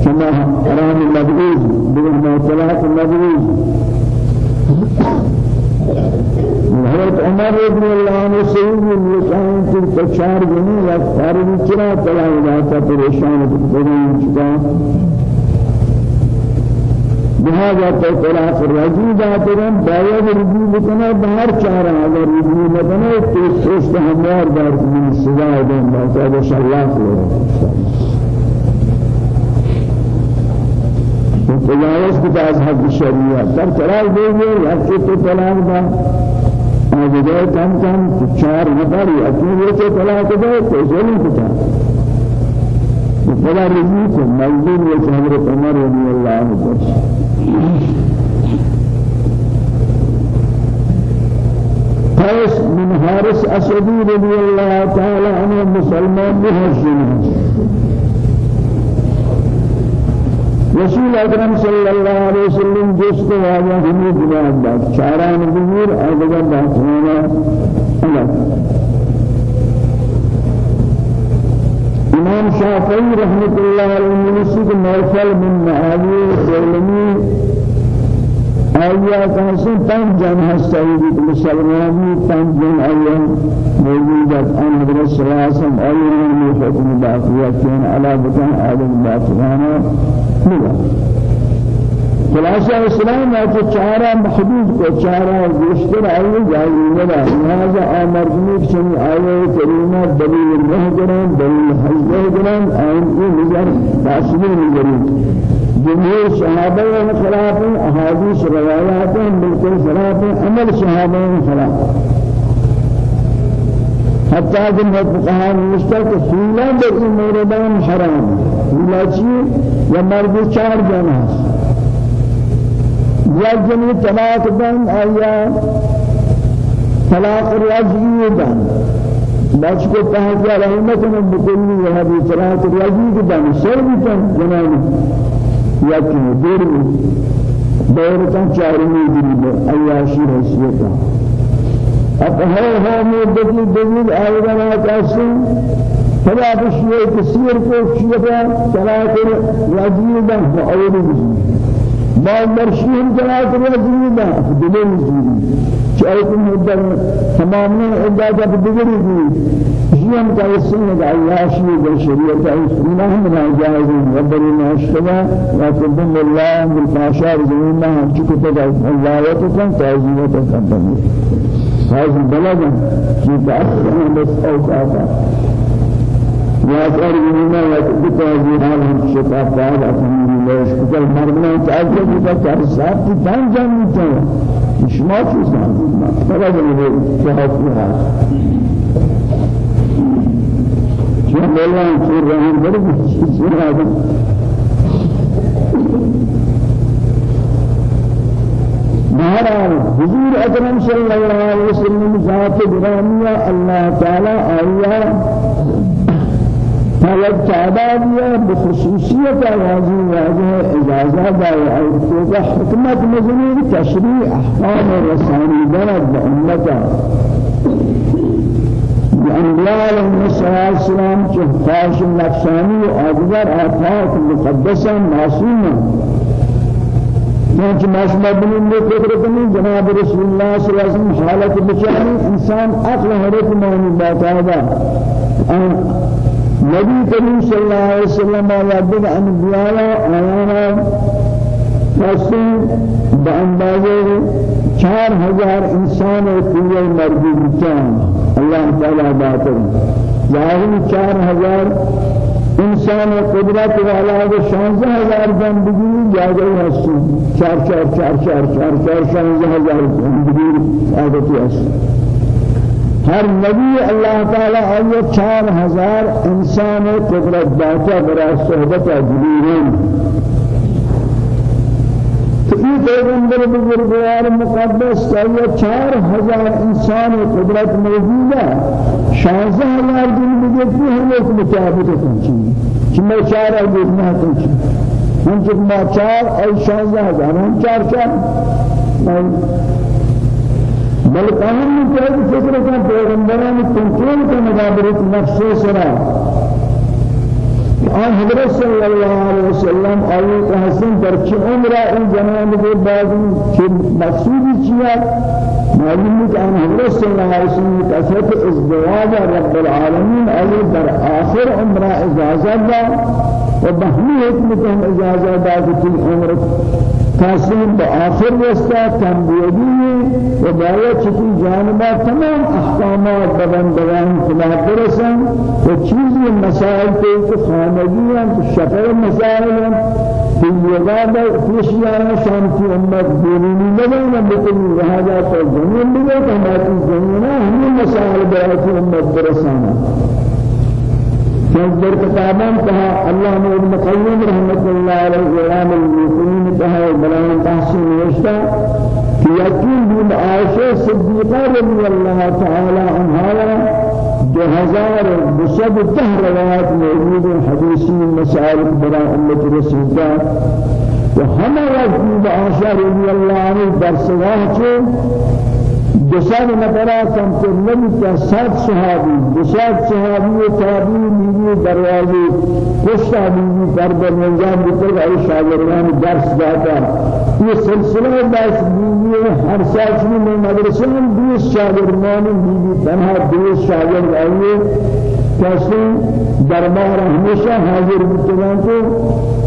كما حرام المدعوز بما صلاة المدعوز حضرت عمر رضی اللہ عنہ سید الوسان کی تچار جنی یا فارغ چرا تلا جاتا پریشان تو چکا لهذا طلاق الرجل داترن باید رجوع بکنه بهر چاره اگر رجوع نکنه تو سرشت هموار دار من سزا دن باید شلاق له تجاوز کی از حد شریعت. در طلاق دیگه یا تو طلاق دا آجده کم کم چار نفر تو یہ طلاق دے تو ظلم کتا فلا رجوع کو مجبور ہے حضرت عمر رضی اللہ عنہ قيس من حارس أسدي رضي الله تعالى عنه مسلمان بهرشنا رسول اکرم صلی اللہ علیہ وسلم جس کو آیا ہمیں جواب دا چاران بزیر اگر بات ہونا اللہ۔ امام شافعی رحمت اللہ علیہ منسک مرسل سلمی آیا کانسن پنج جن هستید مسلمانی پنج جن آیا موجودت آن حضرت صلی اللہ علیہ وسلم آیا من حکم باقیت کن علا بکن آدم باقیانا ملا خلاصہ اسلام ہے کہ چارہ محدود کو چارہ گوشتر آئے جائے ملا لہذا آمردنی کچھ آئے کریمہ دلیل رہ کریں دلیل حج رہ کریں آئین کی نظر تأثیر نظری جمهور صحابہ و خلاف احادیث روایات بالکل خلاف عمل صحابہ و خلاف حتى کہ فقهاء مشترک سیلا در این موردان حرام. سیلا چی؟ یا مرد چار جنی طلاق دن آیا طلاق رجعی دن. بچ کو تحت رحمت میں بکلی یہ بھی طلاق رجعی دن. سر بھی تن جنانی یا کہ دور دور تن چارمی دلی عیاشی حیثیتا اب ہر ہر مدتی دلیل آئیدنا کیسے فلا کثیر کو شیئے طلاق رجعی دن. فعولی بزنی بعض مرشين جنات رجل دا دليل جيري شايف مدر تمامنا عدة بدري دي جيم کا اسم عياشي بالشريعة اسمنا هم ناجائز ربنا اشتبا وكبم الله بالفاشار زمينا هم شكت الله وتكن تعزية تكبر هذا البلد جيت أحسن بس أوقاتا يا كريمنا وتكتازي حال شفافات أتمنى ليش كل مرمنا تعجب بكر ساعات تنجم متى مش ما تسمع فلا بنقول شهادة فيها شو والله شو رهين برضه شو هذا بہرحال حضور اکرم صلی اللہ علیہ وسلم ذات گرامیہ اللہ تعالی آیا حالت تعدادیہ بخصوصیت واضح واضح اجازہ دائے اور حکمت مزمین تشریع احکام رسانی دند بأمتا بأنبياء عليهم الصلاة والسلام كهتاش النفساني وأجبر آفاق مقدسا معصوما چنانچہ معصومہ بنین میں فکر کنی جناب رسول اللہ صلی اللہ علیہ وسلم حالت بچانی انسان عقل حرک معنی باقاعدہ نبی کریم صلی اللہ علیہ وسلم یادد انبیاء آیانا فاسن باندازے چار ہزار انسان پورے مرضی بچان۔ اللہ تعالی بات ظاہر چار ہزار انسان قدرت والا وہ شانزہ ہزار بندگی جاگے ہستی چار چار چار چار چار چار شانزہ ہزار بندگی عادتی ہستی ہر نبی اللہ تعالی آئے چار ہزار انسان قدرت داتا برا صحبت جبریل۔ تو یہ پیغمبر بزرگوار مقدس یہ چار ہزار انسان قدرت موجود ہے۔ شانزہ ہزار دن بجتی ہم ایک مطابق پہنچی کہ میں چار اور دیکھنا پہنچی ہم چکما چار اور شانزہ ہزار ہم چار چار۔ بل قانون میں کیا فکر کا پیغمبران کنٹرول کا مدابرت نفس سرا آن حضرت صلی اللہ علیہ وسلم آئے کہ حسن در چه عمرہ ان جنان کے بعد کہ مقصودی چیا معلوم کہ آن حضرت صلی اللہ علیہ وسلم کثرت ازدواج رب العالمین آئے در آخر عمرہ اجازت دا و بہمی حکمت ہم اجازت دا کہ عمر تحصیل بآخر وستا تنبیهی و باید جانبا تمام احکامات ببندگان خلاف برسن و چیزی مسائل که خانگی ہیں شفر مسائل ہیں کہ یگاد پیشیان شانتی امت دینی لگنا بکلی لہذا تو زمین لگے کہ ہماری زمینہ ہمیں مسائل برای امت برسانا در كتابان كها الله من ابن رحمة الله عليه إعلام المسلمين كها بلان تحسين وشتا في يكين بن عائشة صديقة رضي الله تعالى عنها دو هزار بسد ده روایت موجود حدیثی مسائل برا امت رسول الله وهم وقت عائشة رضي الله عنه در سواح دسان نفرا نبی کا سات صحابی دسات صحابی و تابی میوی دروازی پشتا میوی پر در منجام بکر ای شاگردان درس داتا یہ سلسلہ داس میوی ہر سال میں مدرسے میں بیس شاگردان میوی تنہا بیس شاگرد آئیے کسی دربار ہمیشہ حاضر بتوان کو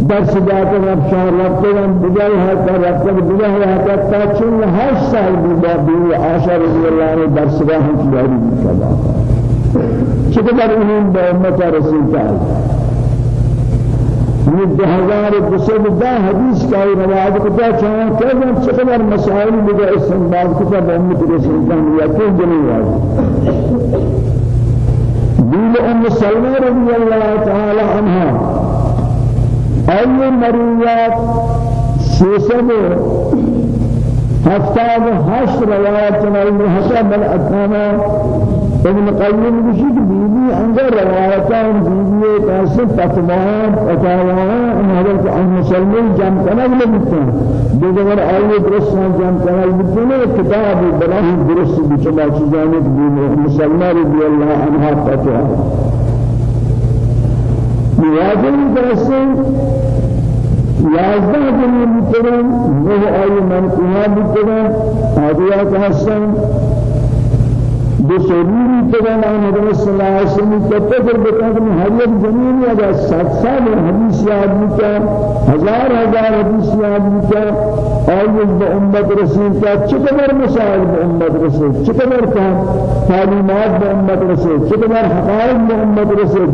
درس داتا رفشان رفتگان بجای حتا رفتگ بجای حتا تا چون هشت سال بیبا بیوی عاشر رضی اللہ عنہ درس راہ کی جاری کلا چقدر انہوں با امت رسول تعالی یہ دو ہزار دو سو دہ حدیث کا روایت کتا چاہاں کہ جب چقدر مسائل بجا استنباط کتا با امت رسول تعالی یا کوئی جنی واجب دين أم سلمة رضي الله تعالى عنها أي مريات سيسمه هفتاد هشت چنائی میں حسب الاتنامہ ابن قیم بشید بیبی اندر روایتان بیبی کیسے فتوان ان حضرت عن مسلمین جمع کنگ لگتن دیگر آئیے درست جمع کنگ لگتن کتاب بلاہی درست بچما چیزانت بیبی مسلمان رضی اللہ عنہ فتوان مواجهی درسته یازده دنیا بیترن نه آیه منقوها بیترن آدیات هستن. بسرور آن نبی صلی اللہ علیہ وسلم کتفر بکن ہر یک زمین یا جا ست سال حدیث یاد بیتا ہزار ہزار حدیث یاد بیتا آیه با امت رسول کا چقدر مسائل با امت رسول چقدر تعلیمات با امت رسول چقدر حقائق با امت رسول۔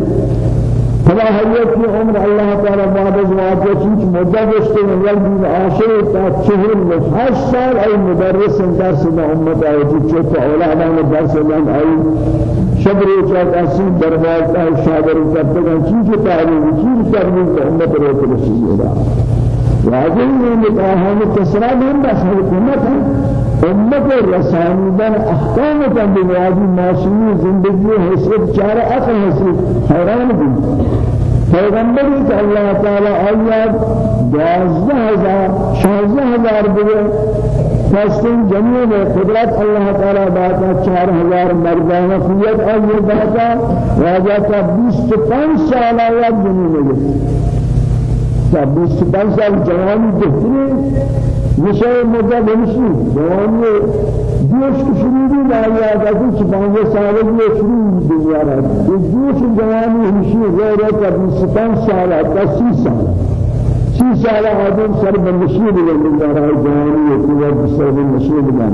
فلا حیات کی عمر اللہ تعالی بعد از واقع چیز مدہ گشتے ہیں یل بھی عاشر تا چہر و ہشت سال ای مدرس درس با امت آئی تھی چوت اولادان درس لن آئی شبر چاک اسی دربار تا شاگر کرتے ہیں چیز تعلیم چیز تعلیم امت رو رسول اللہ واجب نکاح ہے کسرا بھی بس حکومت ہے امت رسانیدن احکام تن بواجی معصومی زندگی حیثیت چار اصل حیثیت حیران بھی پیغمبری کہ اللہ تعالی آیات دوازدہ ہزار شازدہ ہزار بگے فاستن جميع قدرت الله تعالى باتا چار ہزار مردان قوت اور باتا کا بیس پانچ سال آیات جنوب تا بیست پنج سال جوانی بهتری میشه مدت نمیشی جوانی جوش شروعی نهایی آدمی که پنج ساله دیگه شروع دنیا را. جوش جوانی همیشه غیره تا بیست پنج سال تا سی سال سی سال آدم سر بندشی بگن دارای جوانی یکی سر بندشی بگن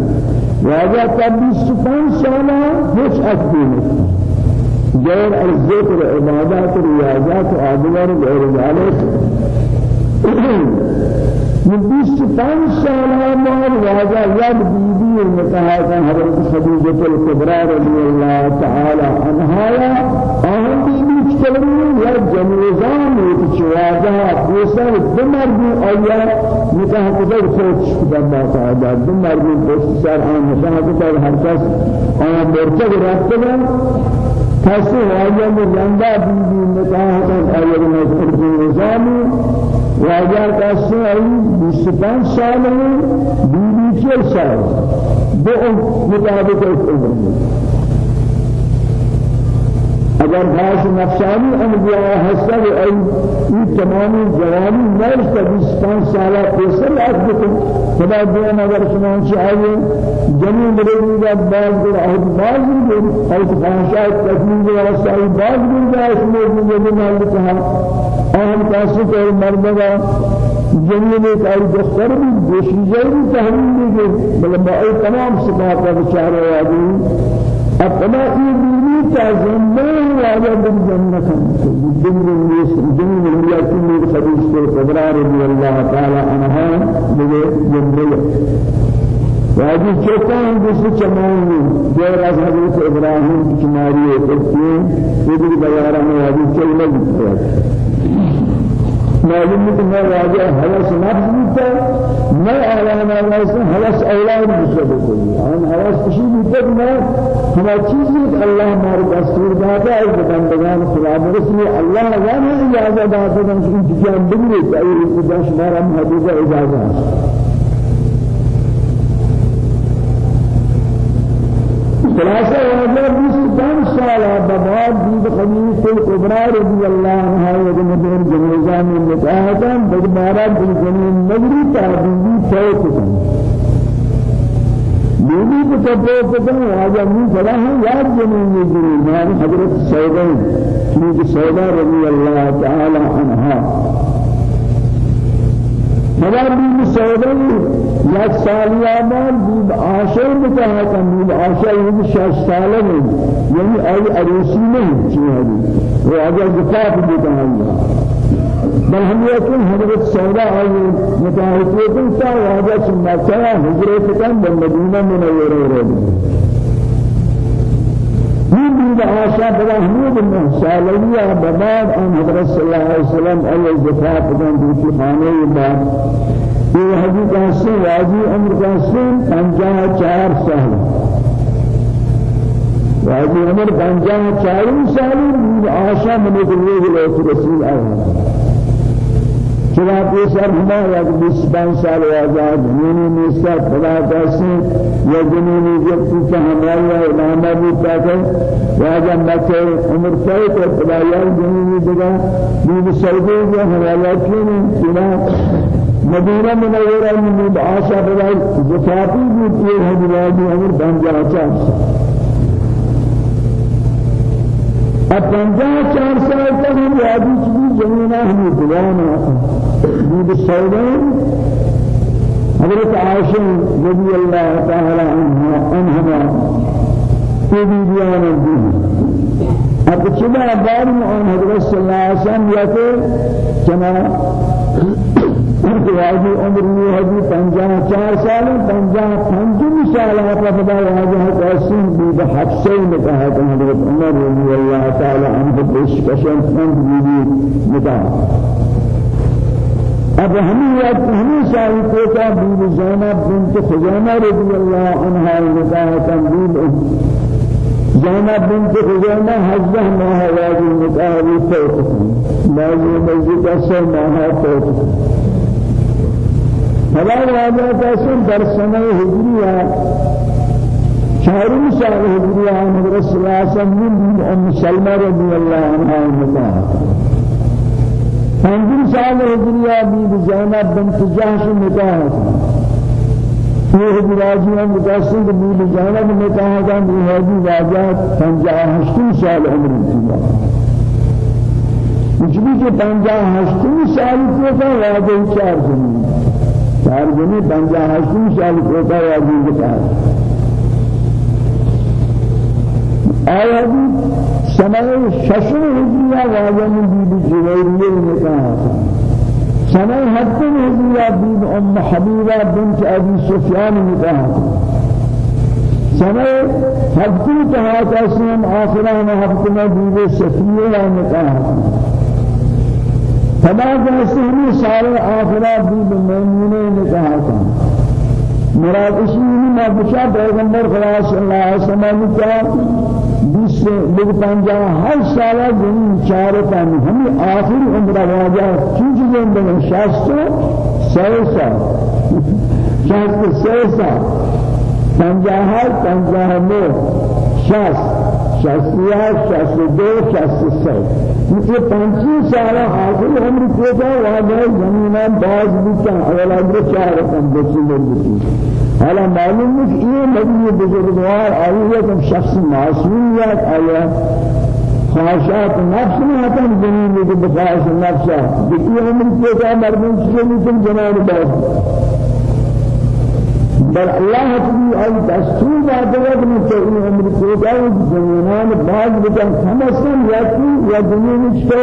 واجه تا بیست پنج سال هیچ اکتی نیست غير الذكر عبادات رياضات آدمار غير ذلك من بیست پنج سال مار واجا یاد بیبی نکاح کا حضرت خدیجہ الکبرى رضی اللہ تعالی عنہا آن بیبی چلمی یا جنوزان ایک چواجا دوسر دمر بھی آیا سوچ کدر باتا آجا دمر بھی دوست سر آن کدر ہر کس آن مرتب رفتے کسی واجا میں زندہ بیبی نکاح کدر آیا نکاح نظامی واجہ کا سعی بیس پانچ سال ہے بیوی چل سال دو مطابق عمر اگر خاص نفسانی انبیاء حسد ای این تمامی جوانی نرس بیس پانچ سالہ پیسر لاکھ بکن. خدا دین اگر شما چاہیے جنین بریدی کا باز گر اہد باز گر اہد خانشاہ تکمیل و رسائی باز گر جا اس میں بھی مال کہا آن کسی که مردگا جنین ایک آئی دختر بھی دوشیجہ بھی تحویل دے بل با ای تمام صفات کا بچارہ آدمی تمام یہ بیوی کا زندہ واجہ دل جنت دل نیس جنین اللہ کی میرے خدیث کے قدرار رضی اللہ تعالی عنہ مجھے جنبیہ واجی چوکان دوسری چمانی غیر از حضرت ابراہیم کی چماری ہے کہ میں معلوم ہے کہ میں واجہ حوث نفس بودتا میں اعلان سے حوث أولاد بودتا بکلی ہم حوث کشی بودتا کہ میں ہما چیزی کہ اللہ ہمارے دستور ہے بندگان خدا برسلی اللہ نظام اجازہ داتا ہے کہ انتقام بگرے کہ ایلی خدا شمارا محدودہ ہے خلاصہ واجہ بیس دن سال بعد دید خلیف الکبرى رضی اللہ عنہ و مدین جنوزان نکاح کن بدبارہ دل جنین نگری تعبیدی فوت کن بیبی کو تبو کن واجہ من فلا ہے یاد حضرت مگر بی سودائی یک سالی آمان بی عاشر بکاہ کن بی عاشر یہ شش سالہ میں یعنی آئی عروسی نہیں چیئے ہے وہ اگر زفاف بکاہ بل ہم یقین حضرت سودا آئی متاحفیتن تا واجہ چندہ چاہا حضرت کن بمدینہ منورہ رہے من عاشا بلا حمود من سالية بباد أن حضرت صلى الله عليه وسلم الزفاف كان دوتي خانه بعد یہ حدیث سے واجی عمر کا سن پنجا چار سال واجی عمر پنجا چار سال عاشا من دلیل رسول آیا چرا پیسر ہما یا بیس پانچ سال آزاد جنینی نیستا خدا کسی یا جنینی جب تو ہمارا علامہ بودتا کہ واجہ مکہ عمر سائے تو خدا یا جنینی دگا بیب سعودی یا حوالہ کیوں چرا مدینہ منورہ میں بیب آشا بلائی زفاتی بودتی ہے حضراتی عمر بن جا چاہتا اب پنجاه چار سال تک ہم یادی چیزی زمینہ ہمیں دلانا دید سودان حضرت اللہ تعالی عنہ عنہما یہ بھی بیان دی اب چلا بعد میں حضرت صلی اللہ علیہ وسلم یا کہ جنا عمر یہ ہے چار سال پنجاہ پنجم سال ہے خدا واجہ قاسم بھی بحبسے نکاح کہ حضرت عمر رضی اللہ تعالی عنہ پیش کشن پنج بیوی اب ہمیں یاد ہمیں شاہی کوتا بیل زینب بنت خزیمہ رضی اللہ عنہ نکاح تنبیل زینب بنت خزیمہ حجہ ماہ واجی بھی فوت لازم مسجد اثر ماہ فوت فلا واجہ تحسن در سنہ شهر شهر هجریہ حضرت صلی اللہ علیہ وسلم ام سلمہ رضی اللہ عنہ نکاح پنجم سال ہجریہ بی زینب بنت جحش نکاح تھا یہ ہجراجی ہم متاثر بی زینب نکاح تھا بی واجہ پنجا ہشتم سال عمر تھی مجھے کہ پنجا ہشتم سال کو تھا واجہ چار زمین چار زمین پنجا ہشتم سال کو تھا واجہ نکاح آیا سنه ششم هجریه واجن بی جویریه نکاح سنه هفتم هجریه بی ام حبیبه بنت ابی سفیان نکاح سنه هفتم تهات اسم آخران هفتم بی سفیه نکاح تمام اسمی سال آخرات بی میمونه نکاح مراد اسمی ما بشا پیغمبر خدا صلی اللہ علیہ وسلم کا بیس لوگ پنجا ہر سالہ دن چار پانی ہمیں آخری عمر واجہ چیز زندگی شاست سو سال شاست سو سال پنجا ہر پنجا نو شاست شاستیا شاست دو شاست سو یہ پنچی سالہ آخری عمر کو تھا واجہ زمینان باز بکا اولا چار رقم بچی لوگ حالا معلوم ہے کہ یہ بزرگوار آئیے کہ شخص معصومیت آیا خواہشات نفس میں زمین میں بخواہش نفس. ہے دیکھئے عمر کے کیا مردم سے لیکن جنان بات بل الله تبي أي دستور بعد ذلك من تقول عمر كذا زمانان بعد بكم خمسين يأتي يا دنيا نشتو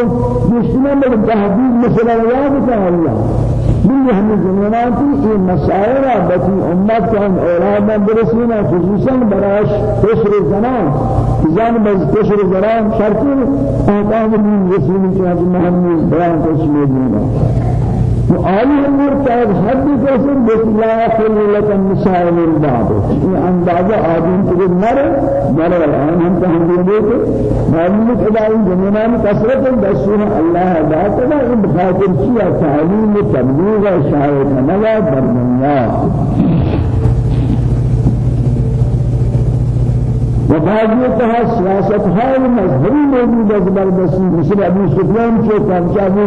يشتنا من تهديد مثلا يا بتاع الله. من هم زمانات في مسائل بتي أمة كان أولاد برسينا خصوصا براش تشر زمان زمان بس تشر زمان شرطي أحكام من رسول الله محمد بيان تشميل وآل أمور كان حد كسر بس لا يحل لك النساء من في أندازة آدم تقول مر مر الآن هم تهدي بيت معلوم كذا إن زمانان كسرة بسونا الله ذات لا إن بخاطر شيء تعليم تبليغ شاعر كملا برمنا وبعضی کہا سیاست ہے مذہبی موجود ہے زبردستی مثل ابو سفیان کے کام ابو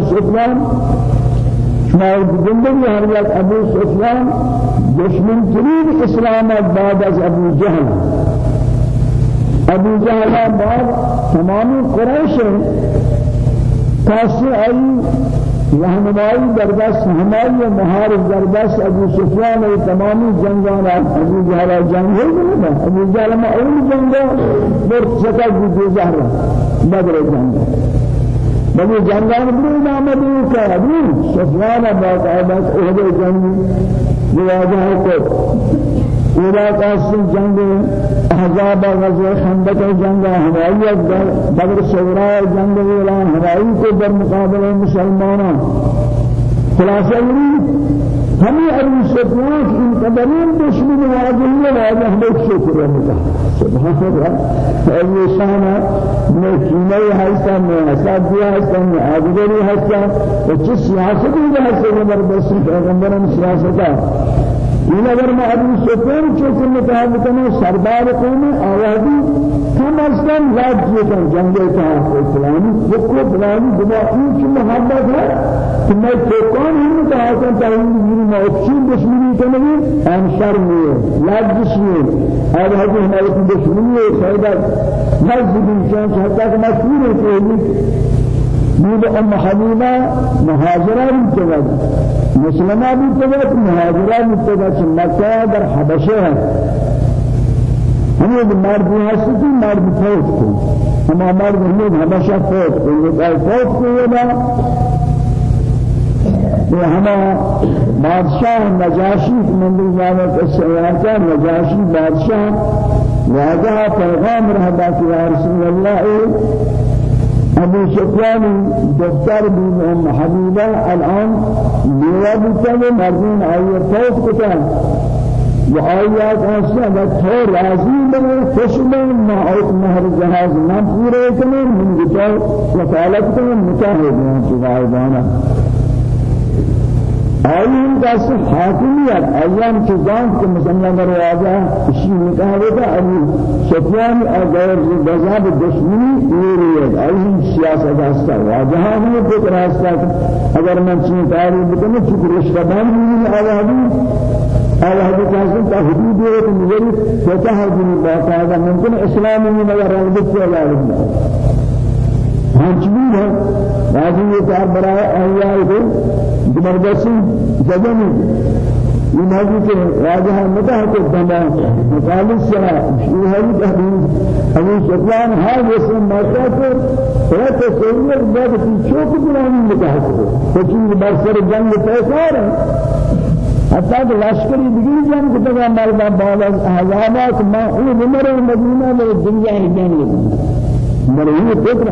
شمار زندگی هر ابو سفیان دشمن ترین اسلام بعد از ابو جهل. ابو جهل بعد تمام قریش کاسی آئی رہنمائی دردست ہماری مہار دردست ابو سفیان ای تمامی جنگان ابو جہل جنگ ہے. ابو جہل ما اول جنگ بر سکا جو زہرا بدر جنگ بلی جنگان بری آمدی که ابی سفیان باقاعدہ اہد جنگ. مواجہ کو اولا قاسم جنگ. احزاب غزو خندق جنگ. ہمائیت بدر صغرا جنگ اعلان. ہمائی کو در مقابل مسلمانوں خلاصہ یہ ہمیں ابو سفیان ان قدرین دشمن واجهیه واجه ہمیں شکر ہے سبحان اللہ ابو شانا میں کینے ہستا میں حساب دیا ہستا میں آدگری ہستا و چس سیاست بھی ہستا زبردستی پیغمبران سیاست این اگر ما ابو سفیان چوکن متحدثنا سردار قوم آوازی کم از کم یاد کن جنگے کا فلانی کو فلانی دماغی کی محبت ہے کہ میں چوکان ہی متحدثن تعین میری موقعین دشمنی کنگی آن شر میں یاد دشمنی. اور ہمیں ہماری دشمنی ہے فائدہ نزدیک جان چاہتا کہ مشہور بود أم حبیبہ مهاجرہ بھی مسلمہ مهاجرہ بھی تجد مکہ در حبشہ ہے ہمیں مرد ہستی مرد فوت کو مرد ہمیں حبشہ فوت کو یہ فوت کو یہ یہ ہما بادشاہ نجاشی من کے سیاحتا نجاشی بادشاہ واجہ پیغام رہا کہ رسول اللہ أبو سفيان دفتر بن حبيبة الآن بيتا مردين آية فوق كتان وآيات أشياء بطور راضي خوش بنا ما آيات مهر جهاز ما پورے کرنے من بتا وکالت کرنے مکہ ہو گیا چکا آئین کا حاکمیت. ایام چیزان کے مسلمان دروازہ اسی نکاح ہوتا ابو سفیان اگر غضب دشمنی رہی آئین سیاست ہستا واجہاں ہے کہ راستہ اگر من تاریخ بکنه چکر رشتہ بان بھی آوازی آوازی کاسم تا حدود کہ مجھے فتح جنی باقاعدہ ممکن اسلامی سے اللہ مجبور ہے راضی یہ کار برائے احیاء کو زبردستی جگہ میں یہ موضوع کے راجہ مدہ کو دما مخالف سے یہ ہے کہ ابو سفیان ہر جسم موقع کو ہے تو سورت بعد کی چوک بنانی مدہ کو تو چیز برسر جنگ پیسہ ہے حتى لشکری دیگری جنگ کو تمام مال بعد احزابات ما هو نمر المدینہ میں دنیا ہی جنگ مرئی فکر